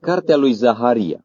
Cartea lui Zaharia.